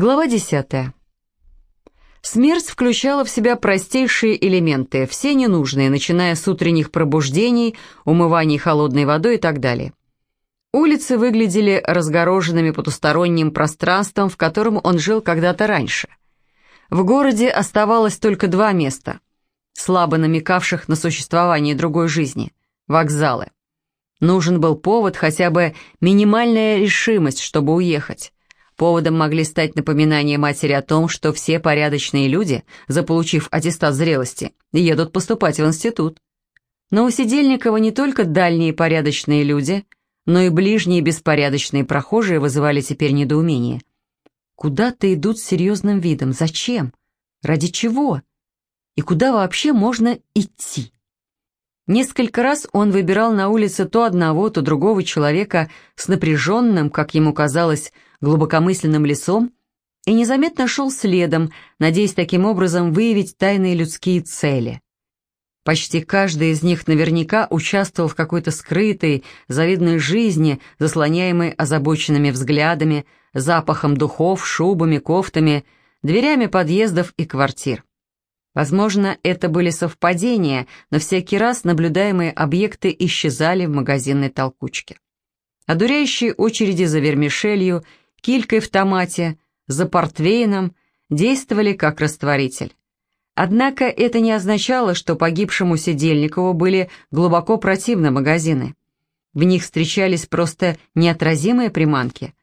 Глава 10. Смерть включала в себя простейшие элементы, все ненужные, начиная с утренних пробуждений, умываний холодной водой и так далее. Улицы выглядели разгороженными потусторонним пространством, в котором он жил когда-то раньше. В городе оставалось только два места, слабо намекавших на существование другой жизни – вокзалы. Нужен был повод, хотя бы минимальная решимость, чтобы уехать. Поводом могли стать напоминания матери о том, что все порядочные люди, заполучив аттестат зрелости, едут поступать в институт. Но у Сидельникова не только дальние порядочные люди – но и ближние беспорядочные прохожие вызывали теперь недоумение. Куда-то идут с серьезным видом. Зачем? Ради чего? И куда вообще можно идти? Несколько раз он выбирал на улице то одного, то другого человека с напряженным, как ему казалось, глубокомысленным лицом и незаметно шел следом, надеясь таким образом выявить тайные людские цели. Почти каждый из них наверняка участвовал в какой-то скрытой, завидной жизни, заслоняемой озабоченными взглядами, запахом духов, шубами, кофтами, дверями подъездов и квартир. Возможно, это были совпадения, но всякий раз наблюдаемые объекты исчезали в магазинной толкучке. Одуряющие очереди за вермишелью, килькой в томате, за портвейном действовали как растворитель. Однако это не означало, что погибшему Сидельникову были глубоко противны магазины. В них встречались просто неотразимые приманки.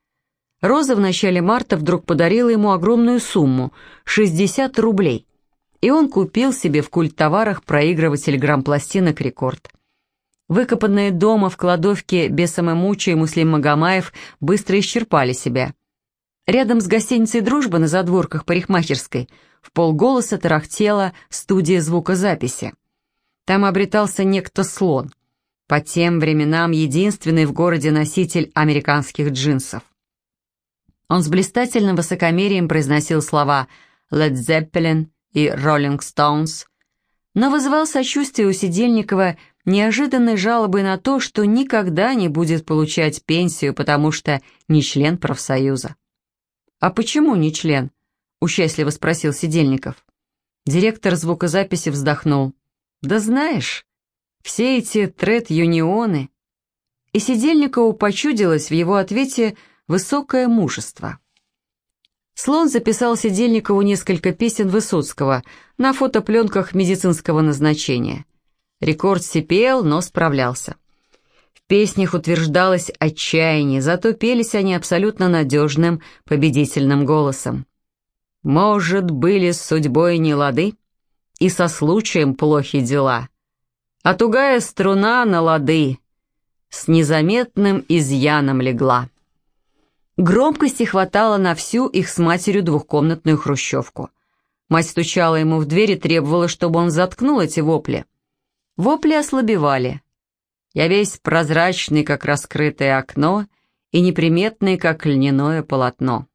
Роза в начале марта вдруг подарила ему огромную сумму – 60 рублей, и он купил себе в культтоварах проигрыватель грампластинок «Рекорд». Выкопанные дома в кладовке Бесамэмуча и Муслим Магомаев быстро исчерпали себя. Рядом с гостиницей «Дружба» на задворках парикмахерской – в полголоса тарахтела студия звукозаписи. Там обретался некто слон, по тем временам единственный в городе носитель американских джинсов. Он с блистательным высокомерием произносил слова «Led Zeppelin» и «Rolling Stones», но вызывал сочувствие у Сидельникова неожиданной жалобой на то, что никогда не будет получать пенсию, потому что не член профсоюза. А почему не член? — участливо спросил Сидельников. Директор звукозаписи вздохнул. «Да знаешь, все эти тред-юнионы...» И Сидельникову почудилось в его ответе высокое мужество. Слон записал Сидельникову несколько песен Высоцкого на фотопленках медицинского назначения. Рекорд сипел, но справлялся. В песнях утверждалось отчаяние, зато пелись они абсолютно надежным, победительным голосом. Может, были с судьбой не лады, и со случаем плохи дела, а тугая струна на лады с незаметным изъяном легла. Громкости хватало на всю их с матерью двухкомнатную хрущевку. Мать стучала ему в дверь и требовала, чтобы он заткнул эти вопли. Вопли ослабевали. Я весь прозрачный, как раскрытое окно, и неприметный, как льняное полотно.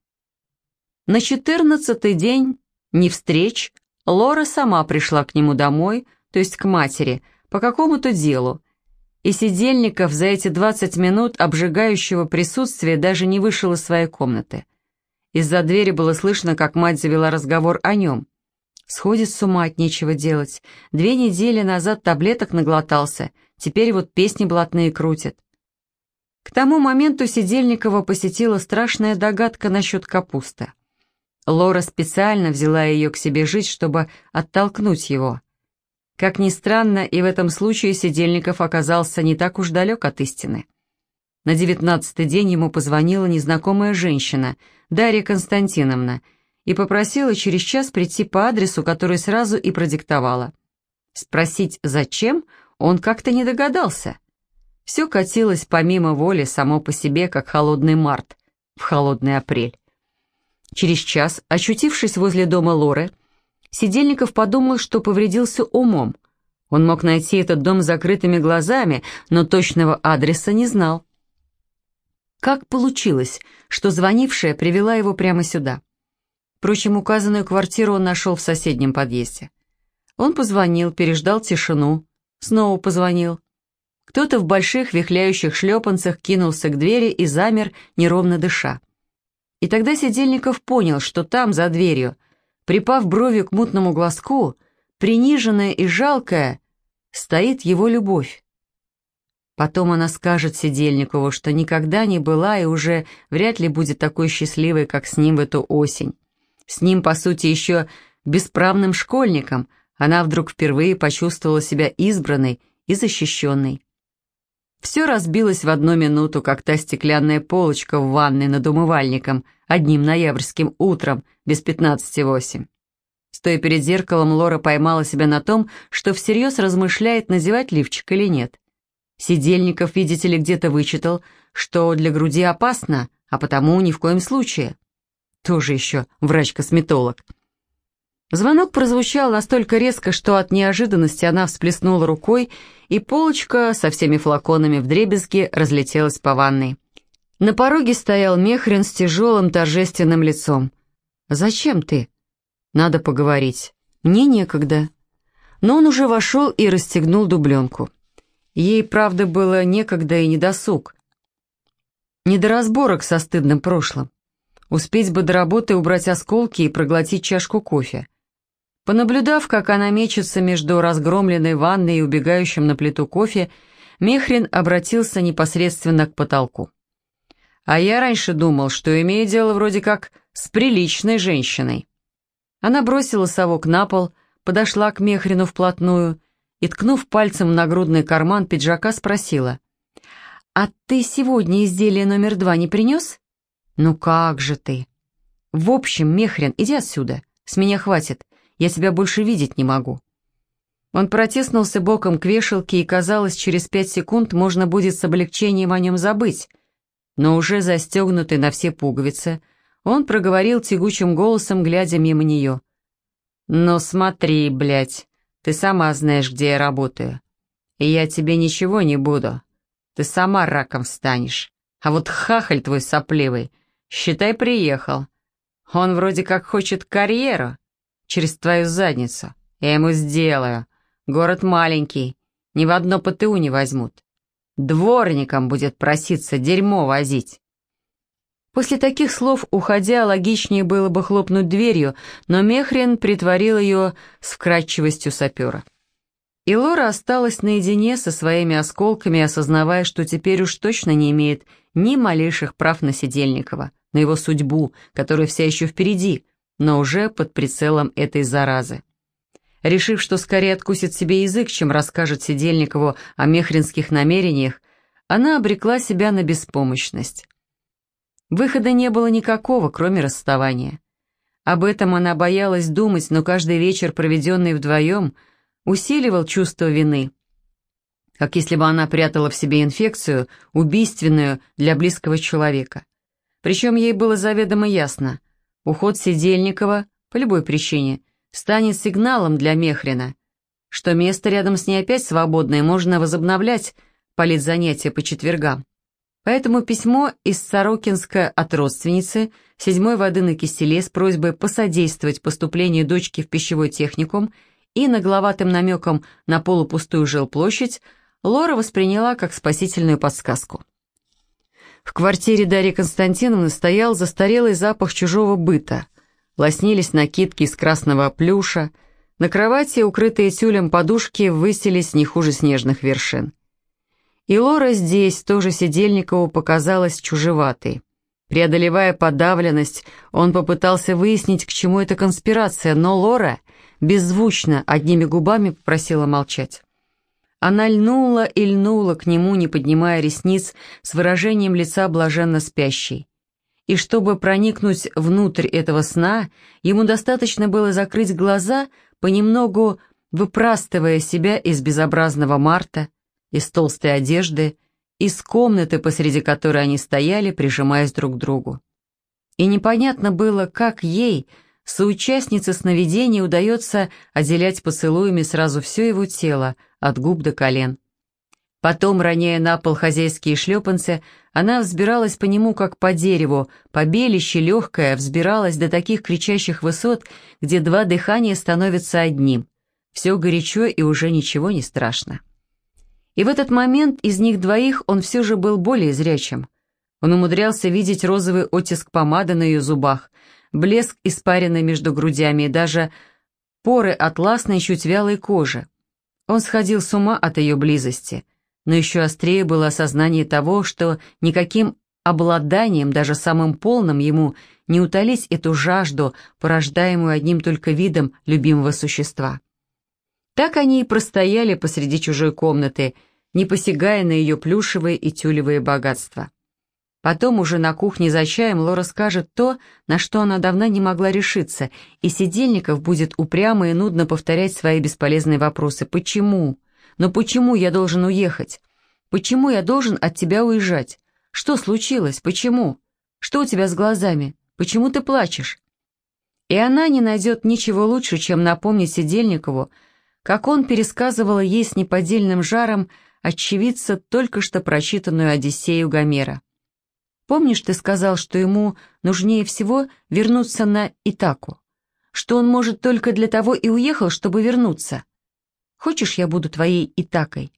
На четырнадцатый день, не встреч, Лора сама пришла к нему домой, то есть к матери, по какому-то делу, и Сидельников за эти двадцать минут обжигающего присутствия даже не вышел из своей комнаты. Из-за двери было слышно, как мать завела разговор о нем. Сходит с ума от нечего делать. Две недели назад таблеток наглотался, теперь вот песни блатные крутит. К тому моменту Сидельникова посетила страшная догадка насчет капусты. Лора специально взяла ее к себе жить, чтобы оттолкнуть его. Как ни странно, и в этом случае Сидельников оказался не так уж далек от истины. На девятнадцатый день ему позвонила незнакомая женщина, Дарья Константиновна, и попросила через час прийти по адресу, который сразу и продиктовала. Спросить, зачем, он как-то не догадался. Все катилось помимо воли само по себе, как холодный март в холодный апрель. Через час, очутившись возле дома Лоры, Сидельников подумал, что повредился умом. Он мог найти этот дом закрытыми глазами, но точного адреса не знал. Как получилось, что звонившая привела его прямо сюда? Впрочем, указанную квартиру он нашел в соседнем подъезде. Он позвонил, переждал тишину, снова позвонил. Кто-то в больших вихляющих шлепанцах кинулся к двери и замер, неровно дыша. И тогда Сидельников понял, что там, за дверью, припав бровью к мутному глазку, приниженная и жалкая, стоит его любовь. Потом она скажет Сидельникову, что никогда не была и уже вряд ли будет такой счастливой, как с ним в эту осень. С ним, по сути, еще бесправным школьником, она вдруг впервые почувствовала себя избранной и защищенной. Все разбилось в одну минуту, как та стеклянная полочка в ванной над умывальником одним ноябрьским утром без пятнадцати восемь. Стоя перед зеркалом, Лора поймала себя на том, что всерьез размышляет, надевать лифчик или нет. Сидельников, видите ли, где-то вычитал, что для груди опасно, а потому ни в коем случае. Тоже еще врач-косметолог. Звонок прозвучал настолько резко, что от неожиданности она всплеснула рукой, и полочка со всеми флаконами в дребезге разлетелась по ванной. На пороге стоял Мехрин с тяжелым торжественным лицом. «Зачем ты?» «Надо поговорить. Мне некогда». Но он уже вошел и расстегнул дубленку. Ей, правда, было некогда и недосуг. Не до разборок со стыдным прошлым. Успеть бы до работы убрать осколки и проглотить чашку кофе. Понаблюдав, как она мечется между разгромленной ванной и убегающим на плиту кофе, Мехрин обратился непосредственно к потолку. «А я раньше думал, что имею дело вроде как с приличной женщиной». Она бросила совок на пол, подошла к Мехрину вплотную и, ткнув пальцем в нагрудный карман пиджака, спросила. «А ты сегодня изделие номер два не принес?» «Ну как же ты?» «В общем, Мехрин, иди отсюда, с меня хватит. Я тебя больше видеть не могу». Он протиснулся боком к вешалке, и, казалось, через пять секунд можно будет с облегчением о нем забыть. Но уже застегнутый на все пуговицы, он проговорил тягучим голосом, глядя мимо нее. «Ну смотри, блядь, ты сама знаешь, где я работаю. И я тебе ничего не буду. Ты сама раком станешь. А вот хахаль твой сопливый, считай, приехал. Он вроде как хочет карьеру, через твою задницу. Я ему сделаю. Город маленький, ни в одно ПТУ не возьмут. Дворником будет проситься дерьмо возить. После таких слов, уходя, логичнее было бы хлопнуть дверью, но Мехрин притворил ее с вкрадчивостью сапера. И Лора осталась наедине со своими осколками, осознавая, что теперь уж точно не имеет ни малейших прав на Сидельникова, на его судьбу, которая вся еще впереди, но уже под прицелом этой заразы. Решив, что скорее откусит себе язык, чем расскажет Сидельникову о мехринских намерениях, она обрекла себя на беспомощность. Выхода не было никакого, кроме расставания. Об этом она боялась думать, но каждый вечер, проведенный вдвоем, усиливал чувство вины. Как если бы она прятала в себе инфекцию, убийственную для близкого человека. Причем ей было заведомо ясно – Уход Сидельникова, по любой причине, станет сигналом для Мехрина, что место рядом с ней опять свободное, можно возобновлять политзанятия по четвергам. Поэтому письмо из Сорокинска от родственницы, седьмой воды на киселе с просьбой посодействовать поступлению дочки в пищевой техникум и нагловатым намеком на полупустую жилплощадь Лора восприняла как спасительную подсказку. В квартире Дарьи Константиновны стоял застарелый запах чужого быта. Лоснились накидки из красного плюша. На кровати, укрытые тюлем подушки, высились не хуже снежных вершин. И Лора здесь, тоже Сидельникову, показалась чужеватой. Преодолевая подавленность, он попытался выяснить, к чему эта конспирация, но Лора беззвучно одними губами попросила молчать. Она льнула и льнула к нему, не поднимая ресниц, с выражением лица блаженно спящей. И чтобы проникнуть внутрь этого сна, ему достаточно было закрыть глаза, понемногу выпрастывая себя из безобразного марта, из толстой одежды, из комнаты, посреди которой они стояли, прижимаясь друг к другу. И непонятно было, как ей, соучастнице сновидения, удается отделять поцелуями сразу все его тело — от губ до колен. Потом, роняя на пол хозяйские шлепанцы, она взбиралась по нему, как по дереву, побелище легкое, взбиралась до таких кричащих высот, где два дыхания становятся одним. Все горячо и уже ничего не страшно. И в этот момент из них двоих он все же был более зрячим. Он умудрялся видеть розовый оттиск помады на ее зубах, блеск испаренный между грудями и даже поры атласной чуть вялой кожи. Он сходил с ума от ее близости, но еще острее было осознание того, что никаким обладанием, даже самым полным, ему не утолить эту жажду, порождаемую одним только видом любимого существа. Так они и простояли посреди чужой комнаты, не посягая на ее плюшевые и тюлевые богатства. Потом уже на кухне за чаем Лора скажет то, на что она давно не могла решиться, и Сидельников будет упрямо и нудно повторять свои бесполезные вопросы. «Почему? Но почему я должен уехать? Почему я должен от тебя уезжать? Что случилось? Почему? Что у тебя с глазами? Почему ты плачешь?» И она не найдет ничего лучше, чем напомнить Сидельникову, как он пересказывал ей с неподдельным жаром очевидца только что прочитанную Одиссею Гомера. Помнишь, ты сказал, что ему нужнее всего вернуться на Итаку? Что он может только для того и уехал, чтобы вернуться? Хочешь, я буду твоей Итакой?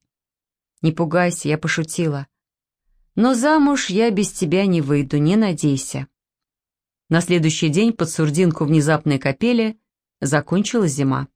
Не пугайся, я пошутила. Но замуж я без тебя не выйду, не надейся. На следующий день под сурдинку внезапной капели закончилась зима.